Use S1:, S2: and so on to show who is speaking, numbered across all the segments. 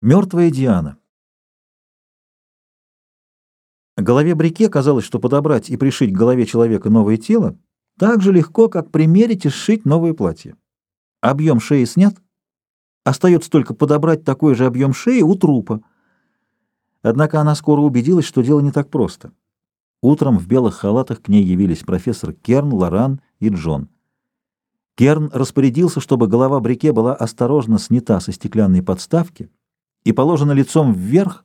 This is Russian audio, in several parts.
S1: Мертвая Диана. Голове Брике казалось, что подобрать и пришить к голове человека новое тело так же легко, как примерить и сшить новое платье. Объем шеи снят, остается только подобрать такой же объем шеи у трупа. Однако она скоро убедилась, что дело не так просто. Утром в белых халатах к ней явились профессор Керн, Лоран и Джон. Керн распорядился, чтобы голова Брике была осторожно снята со стеклянной подставки, и положена лицом вверх,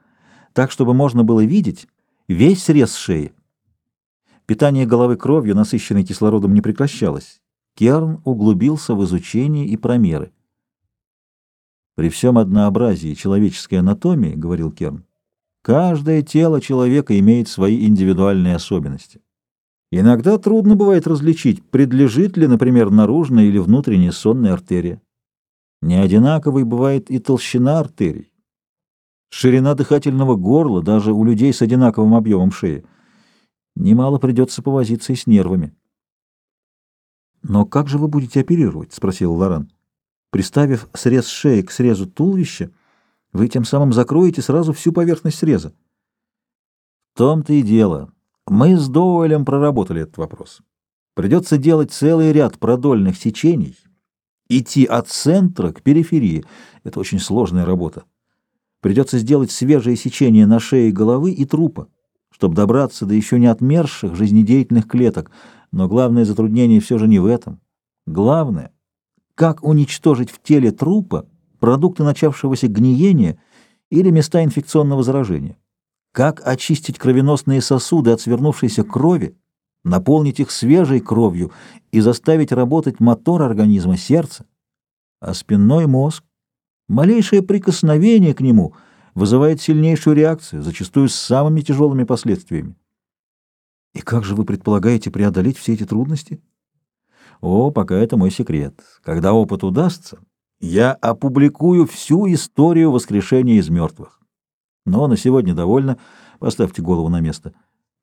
S1: так, чтобы можно было видеть весь срез шеи. Питание головы кровью, насыщенной кислородом, не прекращалось. Керн углубился в изучение и промеры. «При всем однообразии человеческой анатомии, — говорил Керн, — каждое тело человека имеет свои индивидуальные особенности. Иногда трудно бывает различить, предлежит ли, например, наружная или внутренняя сонная артерия. Неодинаковой бывает и толщина артерий. Ширина дыхательного горла даже у людей с одинаковым объемом шеи. Немало придется повозиться и с нервами. «Но как же вы будете оперировать?» — спросил Лоран. «Приставив срез шеи к срезу туловища, вы тем самым закроете сразу всю поверхность среза». «В том-то и дело. Мы с Доуэлем проработали этот вопрос. Придется делать целый ряд продольных сечений, идти от центра к периферии. Это очень сложная работа. Придется сделать свежее сечение на шее головы и трупа, чтобы добраться до еще не отмерших жизнедеятельных клеток. Но главное затруднение все же не в этом. Главное, как уничтожить в теле трупа продукты начавшегося гниения или места инфекционного заражения. Как очистить кровеносные сосуды от свернувшейся крови, наполнить их свежей кровью и заставить работать мотор организма, сердца. А спинной мозг Малейшее прикосновение к нему вызывает сильнейшую реакцию, зачастую с самыми тяжелыми последствиями. И как же вы предполагаете преодолеть все эти трудности? О, пока это мой секрет. Когда опыт удастся, я опубликую всю историю воскрешения из мертвых. Но на сегодня довольно. Поставьте голову на место.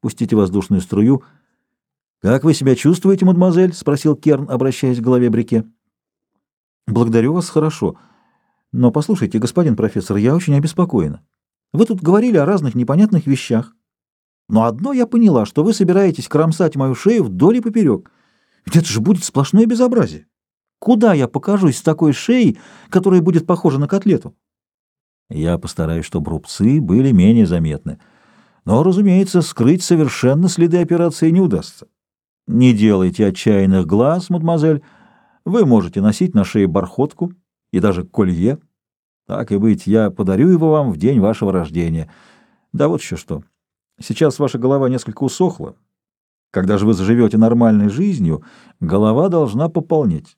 S1: Пустите воздушную струю. «Как вы себя чувствуете, мадемуазель?» — спросил Керн, обращаясь к голове Брике. «Благодарю вас хорошо». Но послушайте, господин профессор, я очень обеспокоена. Вы тут говорили о разных непонятных вещах. Но одно я поняла, что вы собираетесь кромсать мою шею вдоль и поперек. Ведь это же будет сплошное безобразие. Куда я покажусь с такой шеей, которая будет похожа на котлету? Я постараюсь, чтобы рубцы были менее заметны. Но, разумеется, скрыть совершенно следы операции не удастся. Не делайте отчаянных глаз, мадемуазель. Вы можете носить на шее бархотку, и даже колье. Так и быть, я подарю его вам в день вашего рождения. Да вот еще что. Сейчас ваша голова несколько усохла. Когда же вы заживете нормальной жизнью, голова должна пополнеть.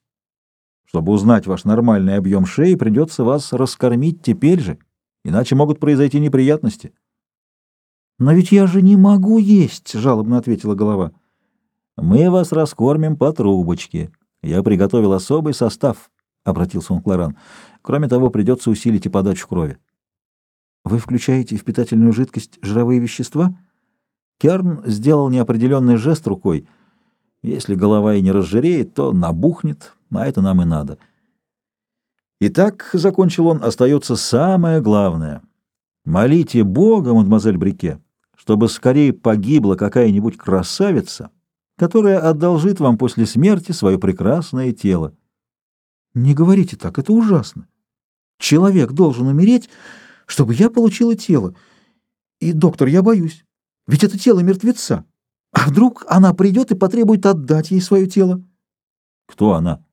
S1: Чтобы узнать ваш нормальный объем шеи, придется вас раскормить теперь же, иначе могут произойти неприятности. — Но ведь я же не могу есть, — жалобно ответила голова. — Мы вас раскормим по трубочке. Я приготовил особый состав. — обратился он к Лоран. «Кроме того, придется усилить и подачу крови». «Вы включаете в питательную жидкость жировые вещества?» Керн сделал неопределенный жест рукой. «Если голова и не разжиреет, то набухнет, а это нам и надо». «Итак», — закончил он, — «остается самое главное. Молите Бога, мадемуазель Брике, чтобы скорее погибла какая-нибудь красавица, которая одолжит вам после смерти свое прекрасное тело». Не говорите так, это ужасно. Человек должен умереть, чтобы я получила тело. И, доктор, я боюсь. Ведь это тело мертвеца. А вдруг она придет и потребует отдать ей свое тело?
S2: Кто она?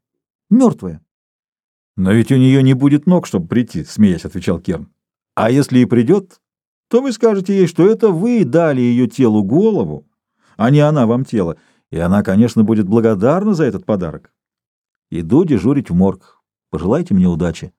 S1: Мертвая.
S2: Но ведь у нее не будет ног, чтобы прийти, смеясь, отвечал Керн. А если и придет, то вы скажете ей, что это вы дали ее телу голову, а не она вам тело, и она, конечно, будет благодарна за этот подарок. Иду дежурить в морг. Пожелайте мне удачи.